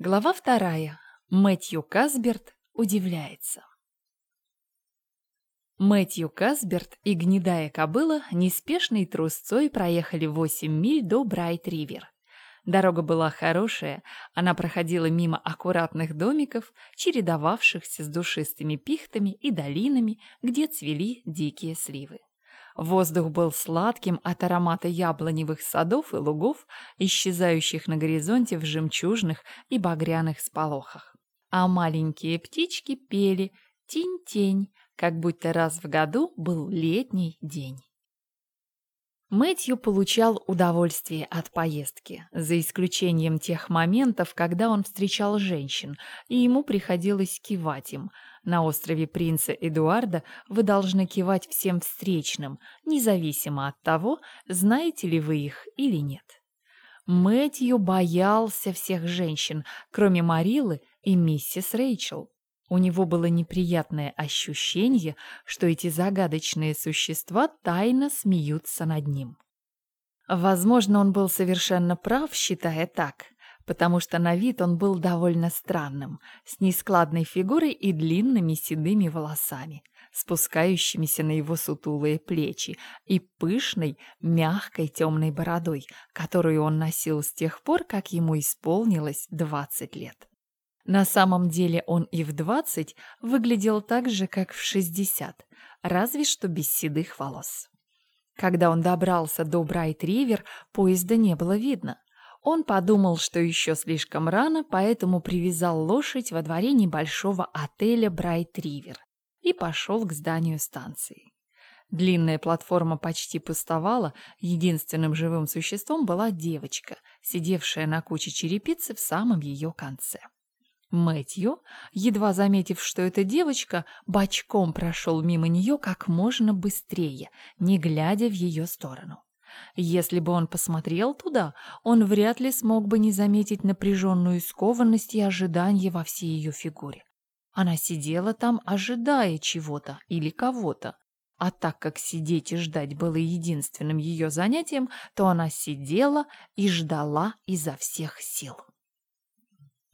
Глава вторая. Мэтью Касберт удивляется. Мэтью Касберт и гнедая кобыла неспешной трусцой проехали 8 миль до Брайт-Ривер. Дорога была хорошая, она проходила мимо аккуратных домиков, чередовавшихся с душистыми пихтами и долинами, где цвели дикие сливы. Воздух был сладким от аромата яблоневых садов и лугов, исчезающих на горизонте в жемчужных и багряных сполохах. А маленькие птички пели «Тень-тень», как будто раз в году был летний день. Мэтью получал удовольствие от поездки, за исключением тех моментов, когда он встречал женщин, и ему приходилось кивать им. На острове принца Эдуарда вы должны кивать всем встречным, независимо от того, знаете ли вы их или нет. Мэтью боялся всех женщин, кроме Марилы и миссис Рэйчел. У него было неприятное ощущение, что эти загадочные существа тайно смеются над ним. Возможно, он был совершенно прав, считая так, потому что на вид он был довольно странным, с нескладной фигурой и длинными седыми волосами, спускающимися на его сутулые плечи, и пышной, мягкой темной бородой, которую он носил с тех пор, как ему исполнилось двадцать лет. На самом деле он и в двадцать выглядел так же, как в шестьдесят, разве что без седых волос. Когда он добрался до Брайт-Ривер, поезда не было видно. Он подумал, что еще слишком рано, поэтому привязал лошадь во дворе небольшого отеля Брайт-Ривер и пошел к зданию станции. Длинная платформа почти пустовала, единственным живым существом была девочка, сидевшая на куче черепицы в самом ее конце. Мэтью, едва заметив, что эта девочка, бочком прошел мимо нее как можно быстрее, не глядя в ее сторону. Если бы он посмотрел туда, он вряд ли смог бы не заметить напряженную скованность и ожидание во всей ее фигуре. Она сидела там, ожидая чего-то или кого-то. А так как сидеть и ждать было единственным ее занятием, то она сидела и ждала изо всех сил.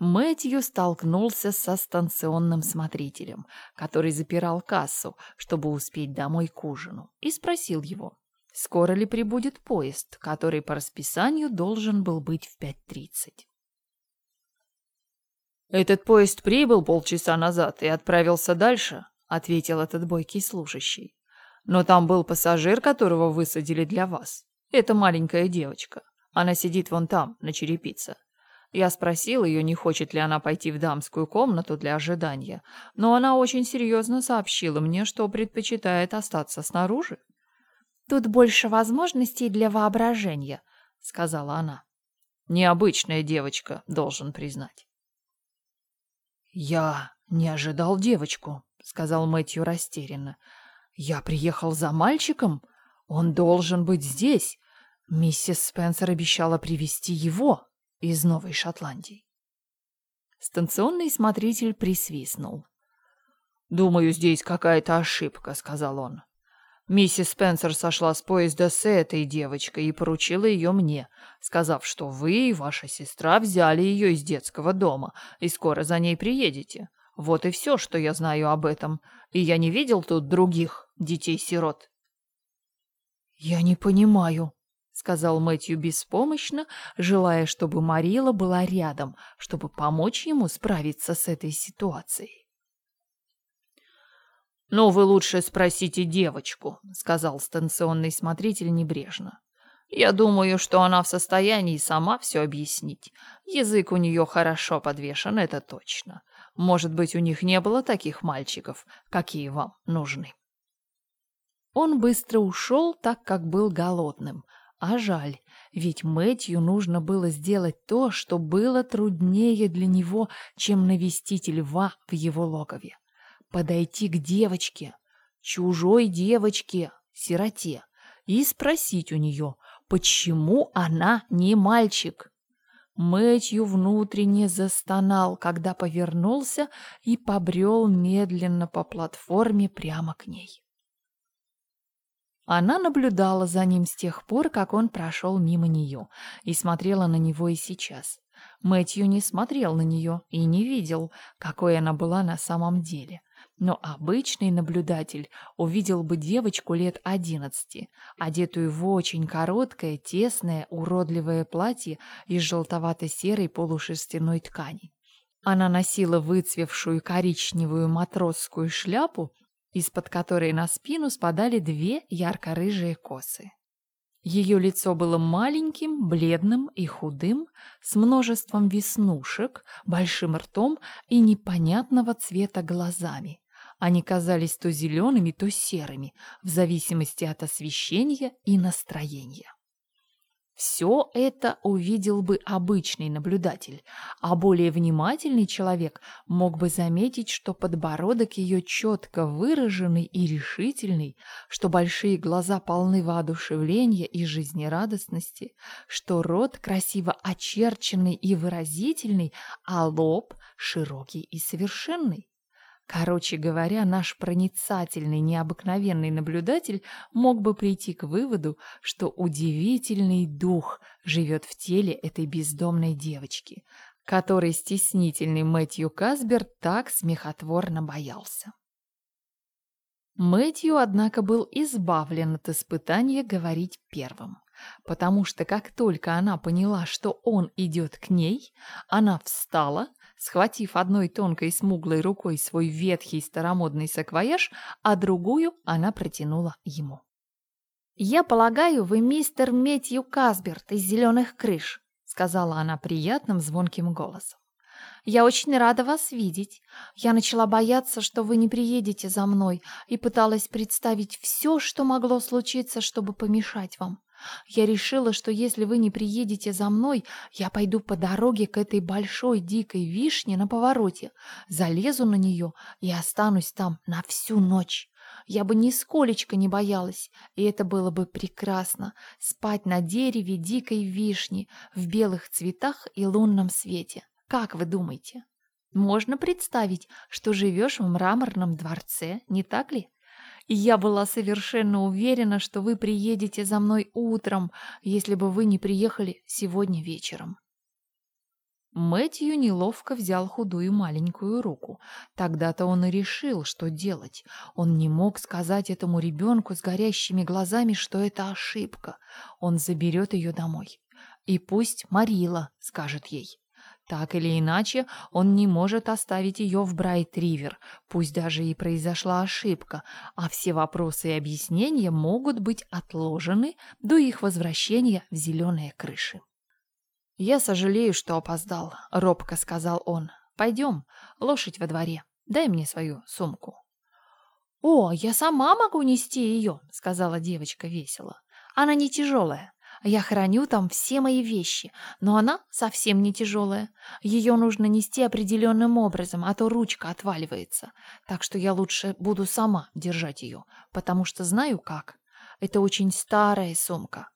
Мэтью столкнулся со станционным смотрителем, который запирал кассу, чтобы успеть домой к ужину, и спросил его, скоро ли прибудет поезд, который по расписанию должен был быть в 5.30. «Этот поезд прибыл полчаса назад и отправился дальше», — ответил этот бойкий служащий. «Но там был пассажир, которого высадили для вас. Это маленькая девочка. Она сидит вон там, на черепице. Я спросил ее, не хочет ли она пойти в дамскую комнату для ожидания, но она очень серьезно сообщила мне, что предпочитает остаться снаружи. «Тут больше возможностей для воображения», — сказала она. «Необычная девочка, должен признать». «Я не ожидал девочку», — сказал Мэтью растерянно. «Я приехал за мальчиком. Он должен быть здесь. Миссис Спенсер обещала привести его» из Новой Шотландии. Станционный смотритель присвистнул. «Думаю, здесь какая-то ошибка», — сказал он. «Миссис Спенсер сошла с поезда с этой девочкой и поручила ее мне, сказав, что вы и ваша сестра взяли ее из детского дома и скоро за ней приедете. Вот и все, что я знаю об этом. И я не видел тут других детей-сирот». «Я не понимаю», сказал Мэтью беспомощно, желая, чтобы Марила была рядом, чтобы помочь ему справиться с этой ситуацией. «Ну, вы лучше спросите девочку», — сказал станционный смотритель небрежно. «Я думаю, что она в состоянии сама все объяснить. Язык у нее хорошо подвешен, это точно. Может быть, у них не было таких мальчиков, какие вам нужны». Он быстро ушел, так как был голодным, а жаль, ведь Мэтью нужно было сделать то, что было труднее для него, чем навестить льва в его логове. Подойти к девочке, чужой девочке, сироте, и спросить у нее, почему она не мальчик. Мэтью внутренне застонал, когда повернулся и побрел медленно по платформе прямо к ней. Она наблюдала за ним с тех пор, как он прошел мимо нее, и смотрела на него и сейчас. Мэтью не смотрел на нее и не видел, какой она была на самом деле. Но обычный наблюдатель увидел бы девочку лет одиннадцати, одетую в очень короткое, тесное, уродливое платье из желтовато-серой полушерстяной ткани. Она носила выцвевшую коричневую матросскую шляпу, из-под которой на спину спадали две ярко-рыжие косы. Ее лицо было маленьким, бледным и худым, с множеством веснушек, большим ртом и непонятного цвета глазами. Они казались то зелеными, то серыми, в зависимости от освещения и настроения. Все это увидел бы обычный наблюдатель, а более внимательный человек мог бы заметить, что подбородок ее четко выраженный и решительный, что большие глаза полны воодушевления и жизнерадостности, что рот красиво очерченный и выразительный, а лоб широкий и совершенный. Короче говоря, наш проницательный, необыкновенный наблюдатель мог бы прийти к выводу, что удивительный дух живет в теле этой бездомной девочки, которой стеснительный Мэтью Касбер так смехотворно боялся. Мэтью, однако, был избавлен от испытания говорить первым, потому что как только она поняла, что он идет к ней, она встала, схватив одной тонкой смуглой рукой свой ветхий старомодный саквояж, а другую она протянула ему. «Я полагаю, вы мистер Метью Касберт из «Зеленых крыш», — сказала она приятным звонким голосом. «Я очень рада вас видеть. Я начала бояться, что вы не приедете за мной, и пыталась представить все, что могло случиться, чтобы помешать вам. Я решила, что если вы не приедете за мной, я пойду по дороге к этой большой дикой вишне на повороте, залезу на нее и останусь там на всю ночь. Я бы нисколечко не боялась, и это было бы прекрасно — спать на дереве дикой вишни в белых цветах и лунном свете. Как вы думаете? Можно представить, что живешь в мраморном дворце, не так ли? Я была совершенно уверена, что вы приедете за мной утром, если бы вы не приехали сегодня вечером. Мэтью неловко взял худую маленькую руку. Тогда-то он и решил, что делать. Он не мог сказать этому ребенку с горящими глазами, что это ошибка. Он заберет ее домой. И пусть Марила скажет ей. Так или иначе, он не может оставить ее в Брайт-Ривер, пусть даже и произошла ошибка, а все вопросы и объяснения могут быть отложены до их возвращения в зеленые крыши. «Я сожалею, что опоздал», — робко сказал он. «Пойдем, лошадь во дворе. Дай мне свою сумку». «О, я сама могу нести ее», — сказала девочка весело. «Она не тяжелая. Я храню там все мои вещи, но она совсем не тяжелая. Ее нужно нести определенным образом, а то ручка отваливается. Так что я лучше буду сама держать ее, потому что знаю как. Это очень старая сумка.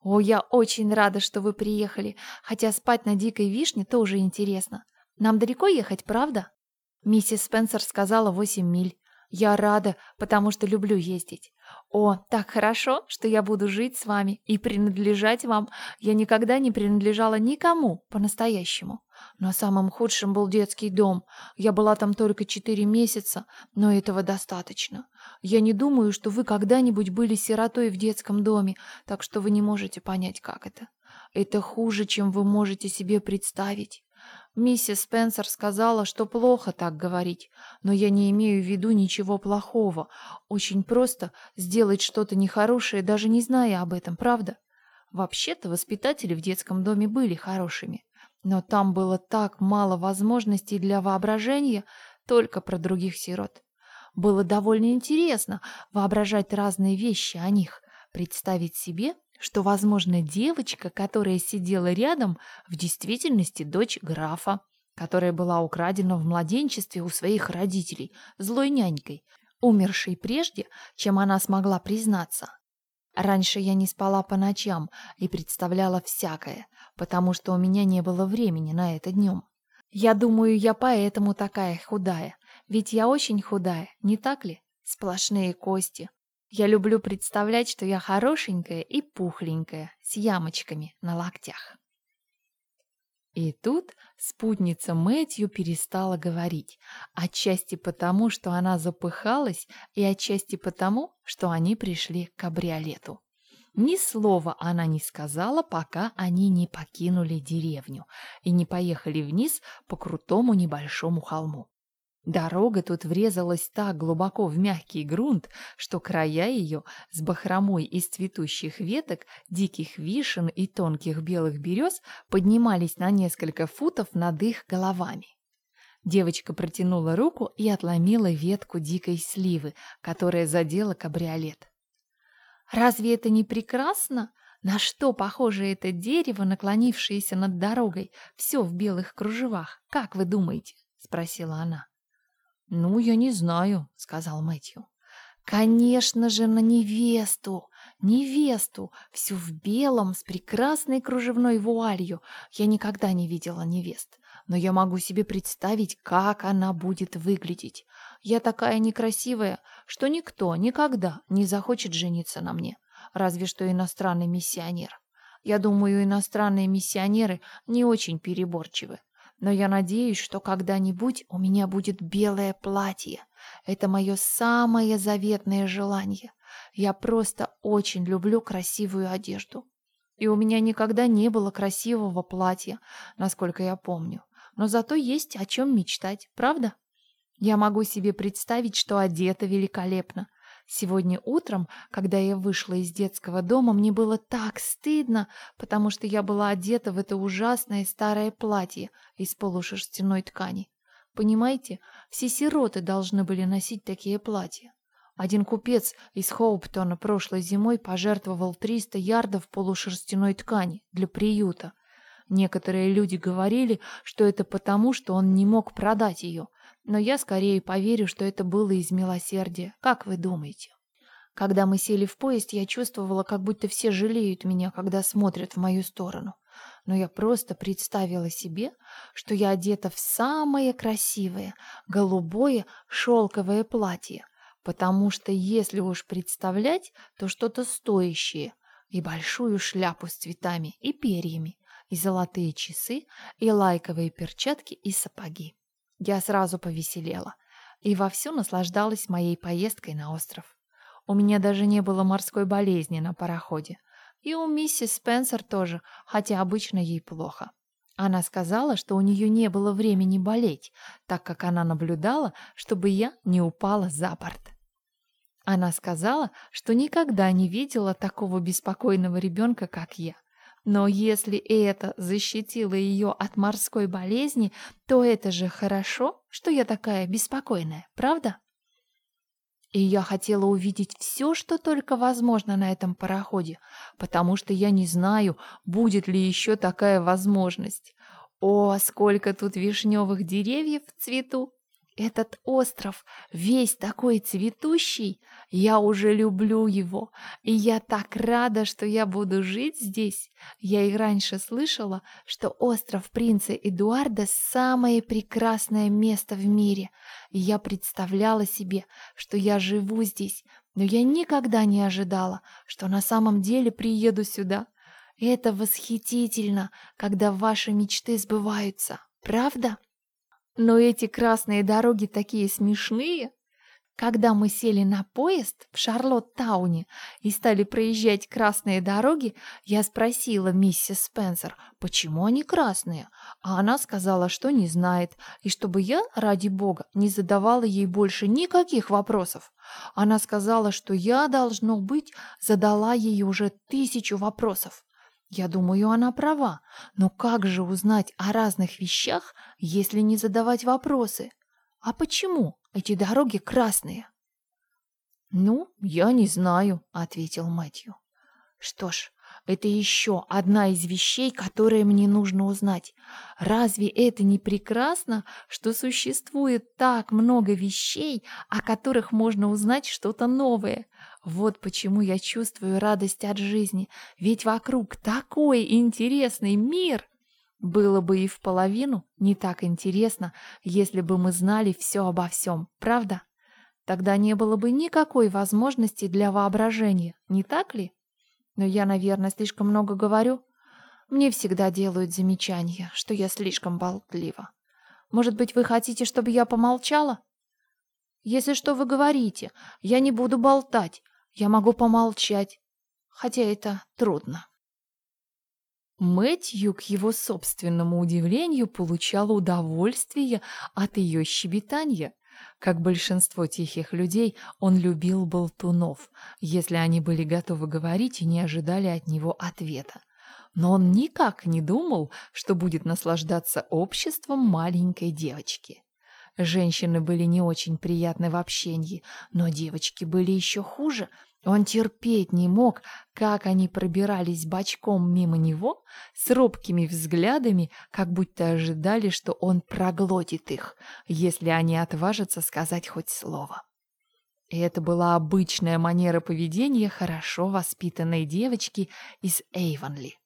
О, я очень рада, что вы приехали, хотя спать на дикой вишне тоже интересно. Нам далеко ехать, правда? Миссис Спенсер сказала восемь миль. Я рада, потому что люблю ездить. О, так хорошо, что я буду жить с вами и принадлежать вам. Я никогда не принадлежала никому по-настоящему. Но самым худшим был детский дом. Я была там только четыре месяца, но этого достаточно. Я не думаю, что вы когда-нибудь были сиротой в детском доме, так что вы не можете понять, как это. Это хуже, чем вы можете себе представить. Миссис Спенсер сказала, что плохо так говорить, но я не имею в виду ничего плохого. Очень просто сделать что-то нехорошее, даже не зная об этом, правда? Вообще-то воспитатели в детском доме были хорошими, но там было так мало возможностей для воображения только про других сирот. Было довольно интересно воображать разные вещи о них, представить себе, что, возможно, девочка, которая сидела рядом, в действительности дочь графа, которая была украдена в младенчестве у своих родителей злой нянькой, умершей прежде, чем она смогла признаться. Раньше я не спала по ночам и представляла всякое, потому что у меня не было времени на это днем. Я думаю, я поэтому такая худая, ведь я очень худая, не так ли? Сплошные кости, я люблю представлять, что я хорошенькая и пухленькая, с ямочками на локтях. И тут спутница Мэтью перестала говорить, отчасти потому, что она запыхалась, и отчасти потому, что они пришли к кабриолету. Ни слова она не сказала, пока они не покинули деревню и не поехали вниз по крутому небольшому холму. Дорога тут врезалась так глубоко в мягкий грунт, что края ее с бахромой из цветущих веток, диких вишен и тонких белых берез поднимались на несколько футов над их головами. Девочка протянула руку и отломила ветку дикой сливы, которая задела кабриолет. «Разве это не прекрасно? На что похоже это дерево, наклонившееся над дорогой, все в белых кружевах? Как вы думаете?» — спросила она. «Ну, я не знаю», — сказал Мэтью. «Конечно же, на невесту! Невесту! Всю в белом, с прекрасной кружевной вуалью. Я никогда не видела невест, но я могу себе представить, как она будет выглядеть. Я такая некрасивая, что никто никогда не захочет жениться на мне, разве что иностранный миссионер. Я думаю, иностранные миссионеры не очень переборчивы но я надеюсь, что когда-нибудь у меня будет белое платье. Это мое самое заветное желание. Я просто очень люблю красивую одежду. И у меня никогда не было красивого платья, насколько я помню. Но зато есть о чем мечтать, правда? Я могу себе представить, что одета великолепно, Сегодня утром, когда я вышла из детского дома, мне было так стыдно, потому что я была одета в это ужасное старое платье из полушерстяной ткани. Понимаете, все сироты должны были носить такие платья. Один купец из Хоуптона прошлой зимой пожертвовал 300 ярдов полушерстяной ткани для приюта. Некоторые люди говорили, что это потому, что он не мог продать ее – но я скорее поверю, что это было из милосердия. Как вы думаете? Когда мы сели в поезд, я чувствовала, как будто все жалеют меня, когда смотрят в мою сторону. Но я просто представила себе, что я одета в самое красивое, голубое шелковое платье, потому что если уж представлять, то что-то стоящее, и большую шляпу с цветами и перьями, и золотые часы, и лайковые перчатки и сапоги. Я сразу повеселела и вовсю наслаждалась моей поездкой на остров. У меня даже не было морской болезни на пароходе. И у миссис Спенсер тоже, хотя обычно ей плохо. Она сказала, что у нее не было времени болеть, так как она наблюдала, чтобы я не упала за борт. Она сказала, что никогда не видела такого беспокойного ребенка, как я. Но если это защитило ее от морской болезни, то это же хорошо, что я такая беспокойная, правда? И я хотела увидеть все, что только возможно на этом пароходе, потому что я не знаю, будет ли еще такая возможность. О, сколько тут вишневых деревьев в цвету! Этот остров весь такой цветущий, я уже люблю его, и я так рада, что я буду жить здесь. Я и раньше слышала, что остров принца Эдуарда – самое прекрасное место в мире, я представляла себе, что я живу здесь, но я никогда не ожидала, что на самом деле приеду сюда. Это восхитительно, когда ваши мечты сбываются, правда? Но эти красные дороги такие смешные. Когда мы сели на поезд в Шарлотт-тауне и стали проезжать красные дороги, я спросила миссис Спенсер, почему они красные, а она сказала, что не знает, и чтобы я, ради бога, не задавала ей больше никаких вопросов. Она сказала, что я, должно быть, задала ей уже тысячу вопросов. Я думаю, она права. Но как же узнать о разных вещах, если не задавать вопросы? А почему эти дороги красные? Ну, я не знаю, ответил Мэтью. Что ж, это еще одна из вещей, которые мне нужно узнать. Разве это не прекрасно, что существует так много вещей, о которых можно узнать что-то новое? Вот почему я чувствую радость от жизни, ведь вокруг такой интересный мир. Было бы и в половину не так интересно, если бы мы знали все обо всем, правда? Тогда не было бы никакой возможности для воображения, не так ли? Но я, наверное, слишком много говорю. Мне всегда делают замечания, что я слишком болтлива. Может быть, вы хотите, чтобы я помолчала? Если что вы говорите, я не буду болтать. Я могу помолчать. Хотя это трудно. Мэтью, к его собственному удивлению, получал удовольствие от ее щебетания. Как большинство тихих людей, он любил болтунов, если они были готовы говорить и не ожидали от него ответа. Но он никак не думал, что будет наслаждаться обществом маленькой девочки. Женщины были не очень приятны в общении, но девочки были еще хуже — он терпеть не мог, как они пробирались бочком мимо него с робкими взглядами, как будто ожидали, что он проглотит их, если они отважатся сказать хоть слово. И это была обычная манера поведения хорошо воспитанной девочки из Эйвонли.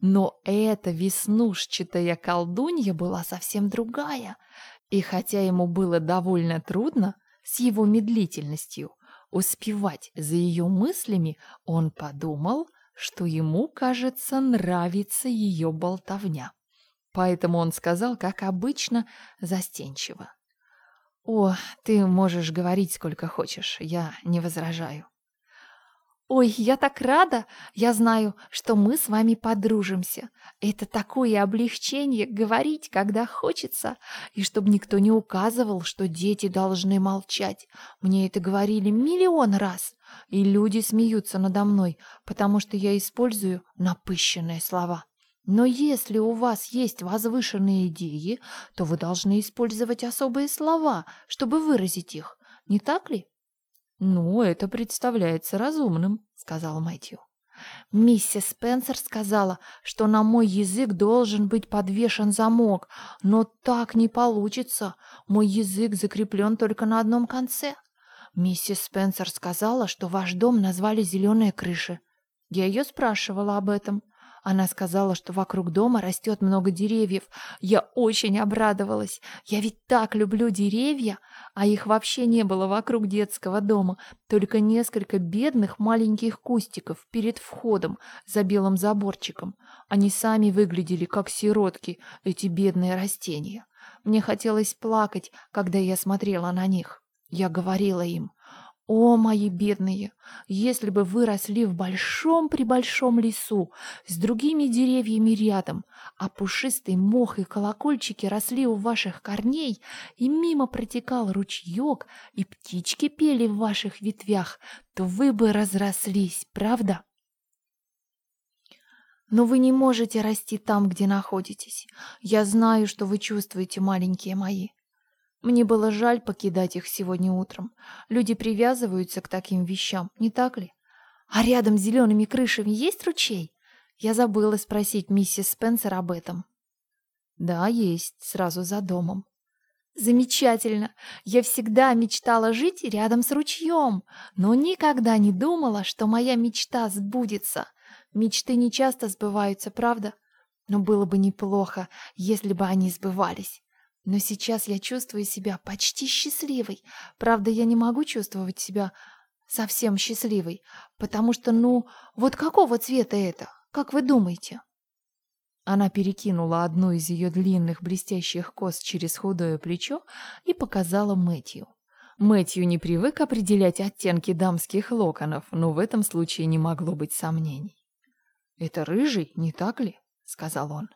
Но эта веснушчатая колдунья была совсем другая, и хотя ему было довольно трудно с его медлительностью, успевать за ее мыслями, он подумал, что ему, кажется, нравится ее болтовня. Поэтому он сказал, как обычно, застенчиво. «О, ты можешь говорить сколько хочешь, я не возражаю». «Ой, я так рада! Я знаю, что мы с вами подружимся. Это такое облегчение говорить, когда хочется, и чтобы никто не указывал, что дети должны молчать. Мне это говорили миллион раз, и люди смеются надо мной, потому что я использую напыщенные слова». Но если у вас есть возвышенные идеи, то вы должны использовать особые слова, чтобы выразить их, не так ли? «Ну, это представляется разумным», — сказал Мэтью. Миссис Спенсер сказала, что на мой язык должен быть подвешен замок, но так не получится. Мой язык закреплен только на одном конце. Миссис Спенсер сказала, что ваш дом назвали «Зеленые крыши». Я ее спрашивала об этом. Она сказала, что вокруг дома растет много деревьев. Я очень обрадовалась. Я ведь так люблю деревья, а их вообще не было вокруг детского дома, только несколько бедных маленьких кустиков перед входом за белым заборчиком. Они сами выглядели как сиротки, эти бедные растения. Мне хотелось плакать, когда я смотрела на них. Я говорила им, о, мои бедные, если бы вы росли в большом-пребольшом лесу с другими деревьями рядом, а пушистый мох и колокольчики росли у ваших корней, и мимо протекал ручеек, и птички пели в ваших ветвях, то вы бы разрослись, правда? Но вы не можете расти там, где находитесь. Я знаю, что вы чувствуете, маленькие мои. Мне было жаль покидать их сегодня утром. Люди привязываются к таким вещам, не так ли? А рядом с зелеными крышами есть ручей? Я забыла спросить миссис Спенсер об этом. Да, есть, сразу за домом. Замечательно. Я всегда мечтала жить рядом с ручьем, но никогда не думала, что моя мечта сбудется. Мечты не часто сбываются, правда? Но было бы неплохо, если бы они сбывались. Но сейчас я чувствую себя почти счастливой. Правда, я не могу чувствовать себя совсем счастливой, потому что, ну, вот какого цвета это? Как вы думаете?» Она перекинула одну из ее длинных блестящих кос через худое плечо и показала Мэтью. Мэтью не привык определять оттенки дамских локонов, но в этом случае не могло быть сомнений. «Это рыжий, не так ли?» — сказал он.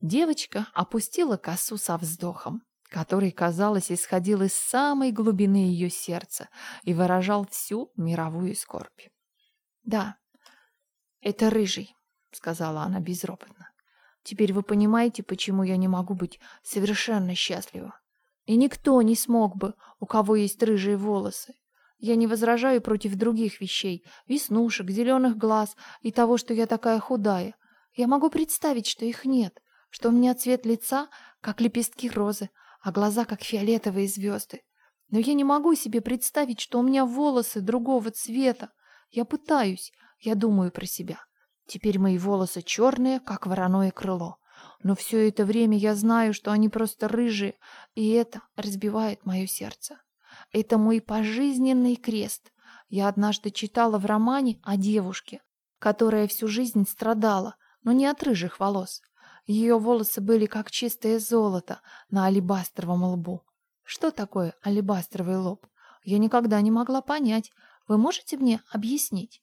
Девочка опустила косу со вздохом, который, казалось, исходил из самой глубины ее сердца и выражал всю мировую скорбь. «Да, это рыжий», — сказала она безропотно. «Теперь вы понимаете, почему я не могу быть совершенно счастлива. И никто не смог бы, у кого есть рыжие волосы. Я не возражаю против других вещей, веснушек, зеленых глаз и того, что я такая худая. Я могу представить, что их нет, что у меня цвет лица, как лепестки розы, а глаза, как фиолетовые звезды. Но я не могу себе представить, что у меня волосы другого цвета. Я пытаюсь, я думаю про себя. Теперь мои волосы черные, как вороное крыло. Но все это время я знаю, что они просто рыжие, и это разбивает мое сердце. Это мой пожизненный крест. Я однажды читала в романе о девушке, которая всю жизнь страдала, но не от рыжих волос. Ее волосы были как чистое золото на алебастровом лбу. Что такое алебастровый лоб? Я никогда не могла понять. Вы можете мне объяснить?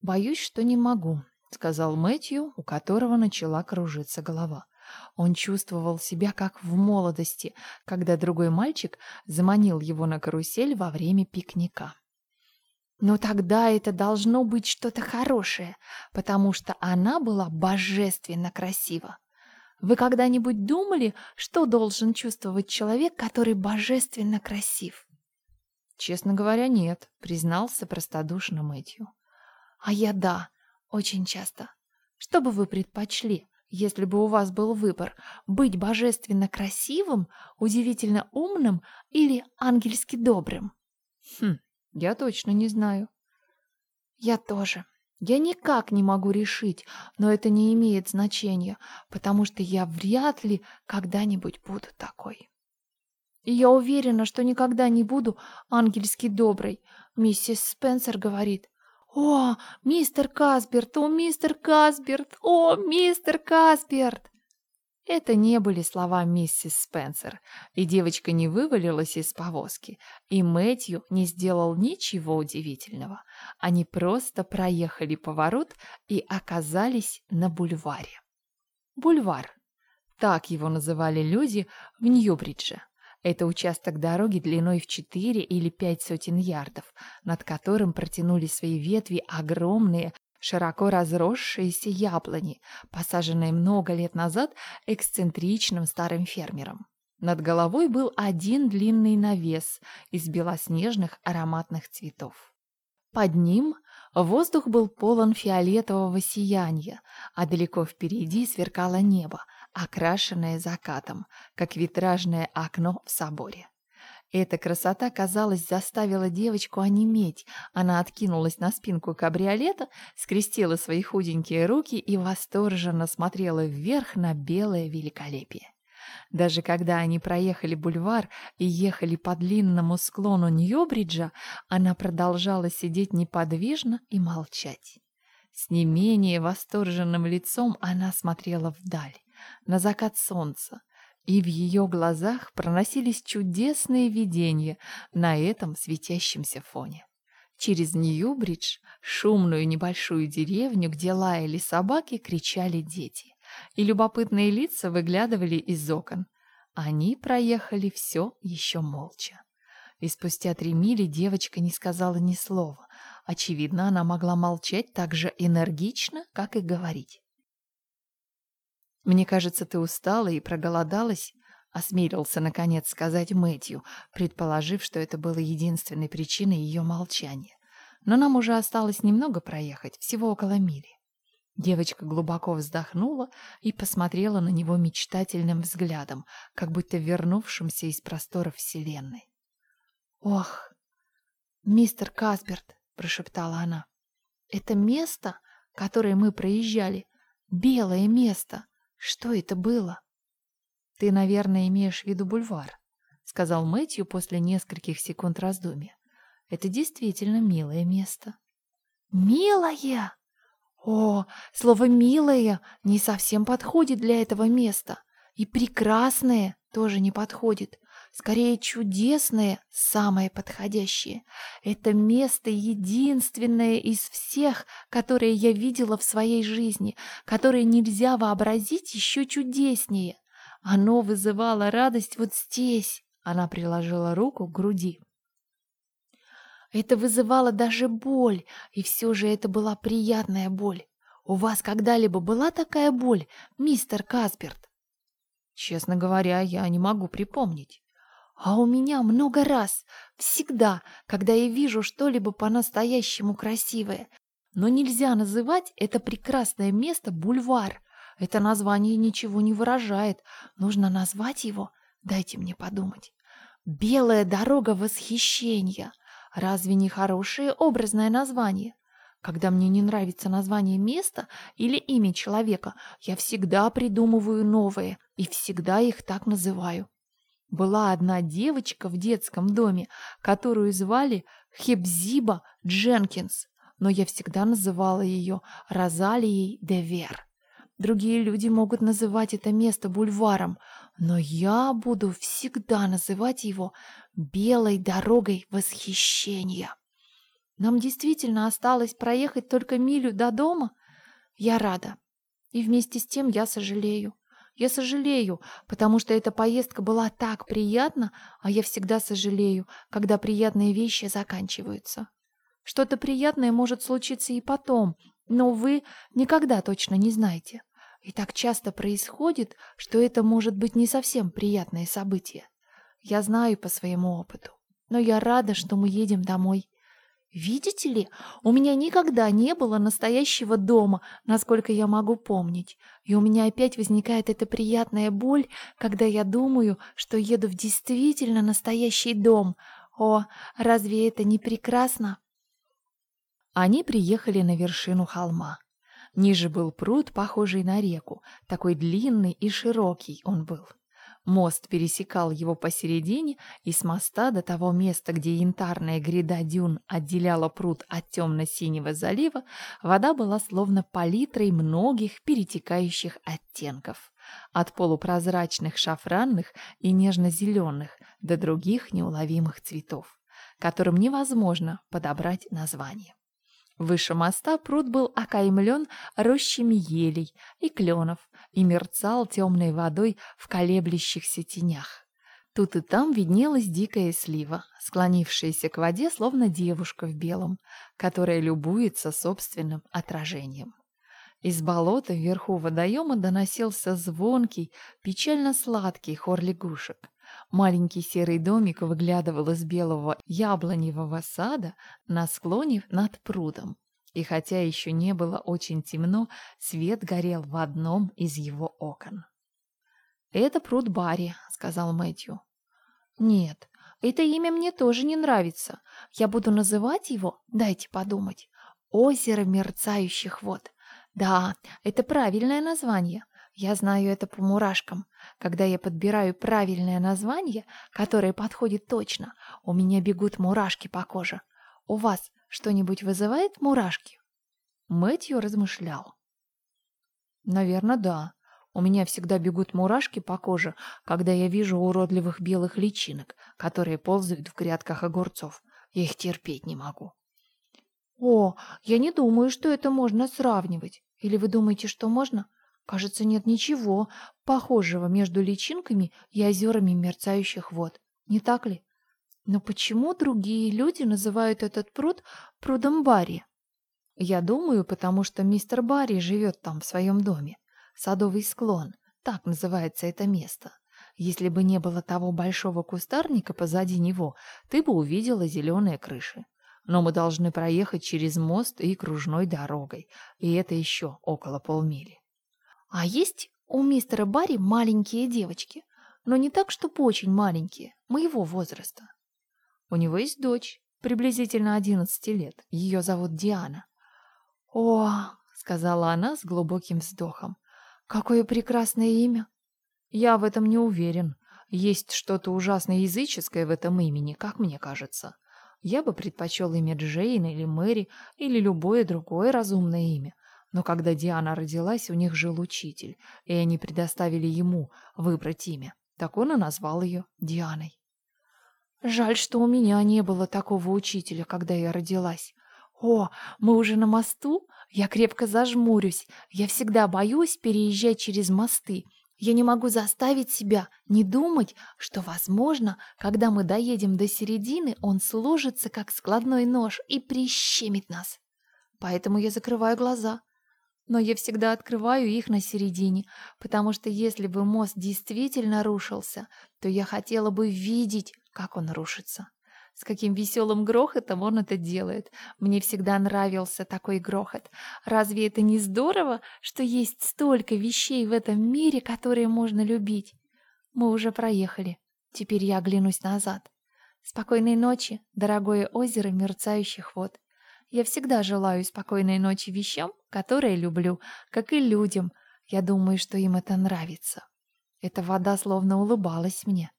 Боюсь, что не могу, сказал Мэтью, у которого начала кружиться голова. Он чувствовал себя как в молодости, когда другой мальчик заманил его на карусель во время пикника. Но тогда это должно быть что-то хорошее, потому что она была божественно красива. Вы когда-нибудь думали, что должен чувствовать человек, который божественно красив? Честно говоря, нет, признался простодушно Мэтью. А я да, очень часто. Что бы вы предпочли, если бы у вас был выбор, быть божественно красивым, удивительно умным или ангельски добрым? Хм, я точно не знаю. Я тоже. Я никак не могу решить, но это не имеет значения, потому что я вряд ли когда-нибудь буду такой. И я уверена, что никогда не буду ангельски доброй. Миссис Спенсер говорит, «О, мистер Касберт! О, мистер Касберт! О, мистер Касберт!» Это не были слова миссис Спенсер, и девочка не вывалилась из повозки, и Мэтью не сделал ничего удивительного. Они просто проехали поворот и оказались на бульваре. Бульвар. Так его называли люди в Ньюбридже. Это участок дороги длиной в четыре или пять сотен ярдов, над которым протянули свои ветви огромные широко разросшиеся яблони, посаженные много лет назад эксцентричным старым фермером. Над головой был один длинный навес из белоснежных ароматных цветов. Под ним воздух был полон фиолетового сияния, а далеко впереди сверкало небо, окрашенное закатом, как витражное окно в соборе. Эта красота, казалось, заставила девочку онеметь. Она откинулась на спинку кабриолета, скрестила свои худенькие руки и восторженно смотрела вверх на белое великолепие. Даже когда они проехали бульвар и ехали по длинному склону Ньюбриджа, она продолжала сидеть неподвижно и молчать. С не менее восторженным лицом она смотрела вдаль, на закат солнца, и в ее глазах проносились чудесные видения на этом светящемся фоне. Через Ньюбридж, шумную небольшую деревню, где лаяли собаки, кричали дети, и любопытные лица выглядывали из окон. Они проехали все еще молча. И спустя три мили девочка не сказала ни слова. Очевидно, она могла молчать так же энергично, как и говорить. «Мне кажется, ты устала и проголодалась», — осмелился, наконец, сказать Мэтью, предположив, что это было единственной причиной ее молчания. «Но нам уже осталось немного проехать, всего около мили». Девочка глубоко вздохнула и посмотрела на него мечтательным взглядом, как будто вернувшимся из просторов Вселенной. «Ох, мистер Касберт!» — прошептала она. «Это место, которое мы проезжали, белое место. Что это было? Ты, наверное, имеешь в виду бульвар, сказал Мэтью после нескольких секунд раздумья. Это действительно милое место. Милое? О, слово «милое» не совсем подходит для этого места. И «прекрасное» тоже не подходит. Скорее, чудесное – самое подходящее. Это место единственное из всех, которые я видела в своей жизни, которое нельзя вообразить еще чудеснее. Оно вызывало радость вот здесь. Она приложила руку к груди. Это вызывало даже боль, и все же это была приятная боль. У вас когда-либо была такая боль, мистер Касперт? Честно говоря, я не могу припомнить. А у меня много раз, всегда, когда я вижу что-либо по-настоящему красивое. Но нельзя называть это прекрасное место бульвар. Это название ничего не выражает. Нужно назвать его, дайте мне подумать. «Белая дорога восхищения». Разве не хорошее образное название? Когда мне не нравится название места или имя человека, я всегда придумываю новое и всегда их так называю. Была одна девочка в детском доме, которую звали Хебзиба Дженкинс, но я всегда называла ее Розалией де Вер. другие люди могут называть это место бульваром, но я буду всегда называть его белой дорогой восхищения. Нам действительно осталось проехать только милю до дома? Я рада. И вместе с тем я сожалею. Я сожалею, потому что эта поездка была так приятна, а я всегда сожалею, когда приятные вещи заканчиваются. Что-то приятное может случиться и потом, но вы никогда точно не знаете. И так часто происходит, что это может быть не совсем приятное событие. Я знаю по своему опыту. Но я рада, что мы едем домой. Видите ли, у меня никогда не было настоящего дома, насколько я могу помнить. И у меня опять возникает эта приятная боль, когда я думаю, что еду в действительно настоящий дом. О, разве это не прекрасно? Они приехали на вершину холма. Ниже был пруд, похожий на реку, такой длинный и широкий он был. Мост пересекал его посередине, и с моста до того места, где янтарная гряда дюн отделяла пруд от темно-синего залива, вода была словно палитрой многих перетекающих оттенков. От полупрозрачных шафранных и нежно-зеленых до других неуловимых цветов, которым невозможно подобрать название. Выше моста пруд был окаймлен рощами елей и кленов и мерцал темной водой в колеблющихся тенях. Тут и там виднелась дикая слива, склонившаяся к воде, словно девушка в белом, которая любуется собственным отражением. Из болота вверху водоема доносился звонкий, печально-сладкий хор лягушек. Маленький серый домик выглядывал из белого яблоневого сада на склоне над прудом. И хотя еще не было очень темно, свет горел в одном из его окон. «Это пруд Барри», — сказал Мэтью. «Нет, это имя мне тоже не нравится. Я буду называть его, дайте подумать, «Озеро мерцающих вод». Да, это правильное название. Я знаю это по мурашкам. Когда я подбираю правильное название, которое подходит точно, у меня бегут мурашки по коже. У вас что-нибудь вызывает мурашки? Мэтью размышлял. Наверное, да. У меня всегда бегут мурашки по коже, когда я вижу уродливых белых личинок, которые ползают в грядках огурцов. Я их терпеть не могу. О, я не думаю, что это можно сравнивать. Или вы думаете, что можно? Кажется, нет ничего похожего между личинками и озерами мерцающих вод. Не так ли? Но почему другие люди называют этот пруд прудом Барри? Я думаю, потому что мистер Барри живет там в своем доме. Садовый склон, так называется это место. Если бы не было того большого кустарника позади него, ты бы увидела зеленые крыши. Но мы должны проехать через мост и кружной дорогой, и это еще около полмили. А есть у мистера Барри маленькие девочки, но не так, чтобы очень маленькие, моего возраста. У него есть дочь, приблизительно 11 лет. Ее зовут Диана. «О!» — сказала она с глубоким вздохом. «Какое прекрасное имя!» «Я в этом не уверен. Есть что-то ужасно языческое в этом имени, как мне кажется. Я бы предпочел имя Джейн или Мэри или любое другое разумное имя. Но когда Диана родилась, у них жил учитель, и они предоставили ему выбрать имя. Так он и назвал ее Дианой. Жаль, что у меня не было такого учителя, когда я родилась. О, мы уже на мосту? Я крепко зажмурюсь. Я всегда боюсь переезжать через мосты. Я не могу заставить себя не думать, что, возможно, когда мы доедем до середины, он сложится, как складной нож, и прищемит нас. Поэтому я закрываю глаза но я всегда открываю их на середине, потому что если бы мост действительно рушился, то я хотела бы видеть, как он рушится. С каким веселым грохотом он это делает. Мне всегда нравился такой грохот. Разве это не здорово, что есть столько вещей в этом мире, которые можно любить? Мы уже проехали. Теперь я оглянусь назад. Спокойной ночи, дорогое озеро мерцающих вод. Я всегда желаю спокойной ночи вещам, которые люблю, как и людям. Я думаю, что им это нравится. Эта вода словно улыбалась мне.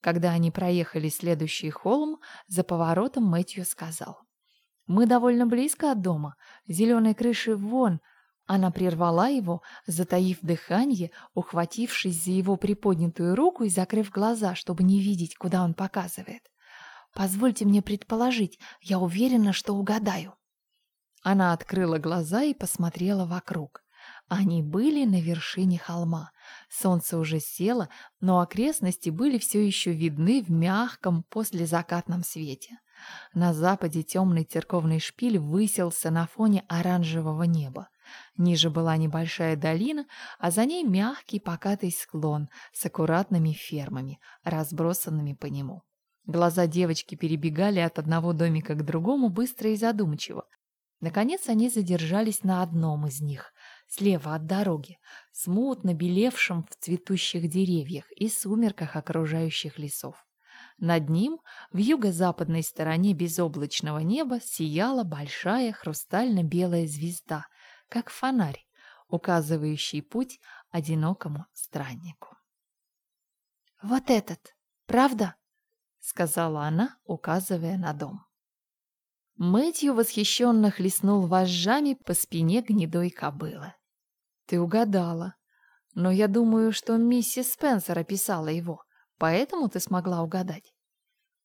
Когда они проехали следующий холм, за поворотом Мэтью сказал. «Мы довольно близко от дома. Зеленые крыши вон, Она прервала его, затаив дыхание, ухватившись за его приподнятую руку и закрыв глаза, чтобы не видеть, куда он показывает. «Позвольте мне предположить, я уверена, что угадаю». Она открыла глаза и посмотрела вокруг. Они были на вершине холма. Солнце уже село, но окрестности были все еще видны в мягком послезакатном свете. На западе темный церковный шпиль высился на фоне оранжевого неба. Ниже была небольшая долина, а за ней мягкий покатый склон с аккуратными фермами, разбросанными по нему. Глаза девочки перебегали от одного домика к другому быстро и задумчиво. Наконец они задержались на одном из них, слева от дороги, смутно белевшем в цветущих деревьях и сумерках окружающих лесов. Над ним, в юго-западной стороне безоблачного неба, сияла большая хрустально-белая звезда, как фонарь, указывающий путь одинокому страннику. «Вот этот, правда?» — сказала она, указывая на дом. Мэтью восхищенно хлестнул вожжами по спине гнедой кобылы. «Ты угадала. Но я думаю, что миссис Спенсер описала его, поэтому ты смогла угадать».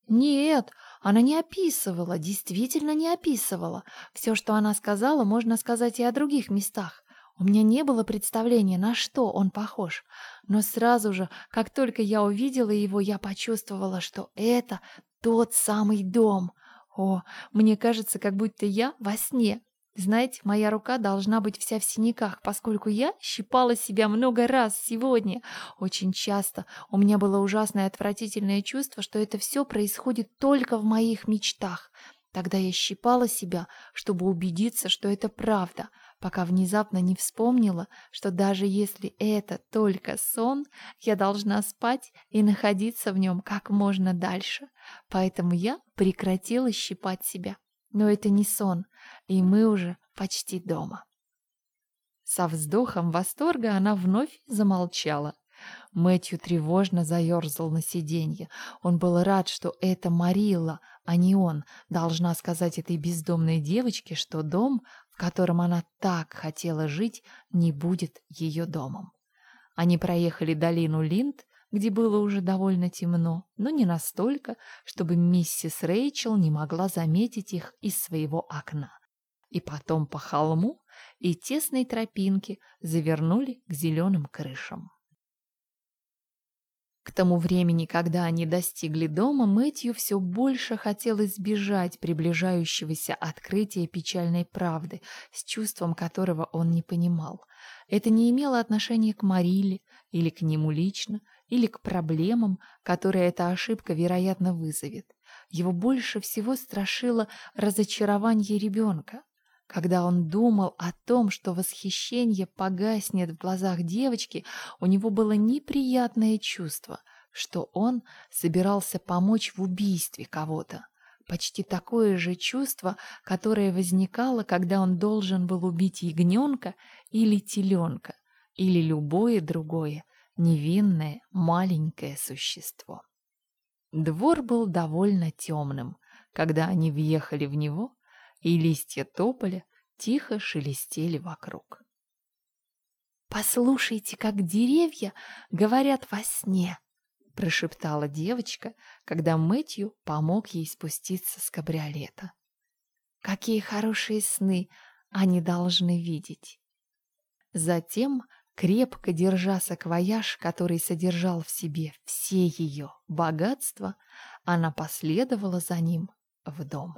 «Нет, она не описывала, действительно не описывала. Все, что она сказала, можно сказать и о других местах. У меня не было представления, на что он похож. Но сразу же, как только я увидела его, я почувствовала, что это тот самый дом. О, мне кажется, как будто я во сне. Знаете, моя рука должна быть вся в синяках, поскольку я щипала себя много раз сегодня. Очень часто у меня было ужасное отвратительное чувство, что это все происходит только в моих мечтах. Тогда я щипала себя, чтобы убедиться, что это правда, пока внезапно не вспомнила, что даже если это только сон, я должна спать и находиться в нем как можно дальше. Поэтому я прекратила щипать себя. Но это не сон, и мы уже почти дома. Со вздохом восторга она вновь замолчала. Мэтью тревожно заерзал на сиденье. Он был рад, что это Марилла, а не он, должна сказать этой бездомной девочке, что дом, в котором она так хотела жить, не будет ее домом. Они проехали долину Линд, где было уже довольно темно, но не настолько, чтобы миссис Рэйчел не могла заметить их из своего окна. И потом по холму и тесной тропинке завернули к зеленым крышам. К тому времени, когда они достигли дома, Мэтью все больше хотел избежать приближающегося открытия печальной правды, с чувством которого он не понимал. Это не имело отношения к Мариле или к нему лично, или к проблемам, которые эта ошибка, вероятно, вызовет. Его больше всего страшило разочарование ребенка. Когда он думал о том, что восхищение погаснет в глазах девочки, у него было неприятное чувство, что он собирался помочь в убийстве кого-то. Почти такое же чувство, которое возникало, когда он должен был убить ягненка или теленка, или любое другое, невинное маленькое существо. Двор был довольно темным, когда они въехали в него, и листья тополя тихо шелестели вокруг. «Послушайте, как деревья говорят во сне!» — прошептала девочка, когда Мэтью помог ей спуститься с кабриолета. «Какие хорошие сны они должны видеть!» Затем Крепко держа саквояж, который содержал в себе все ее богатства, она последовала за ним в дом.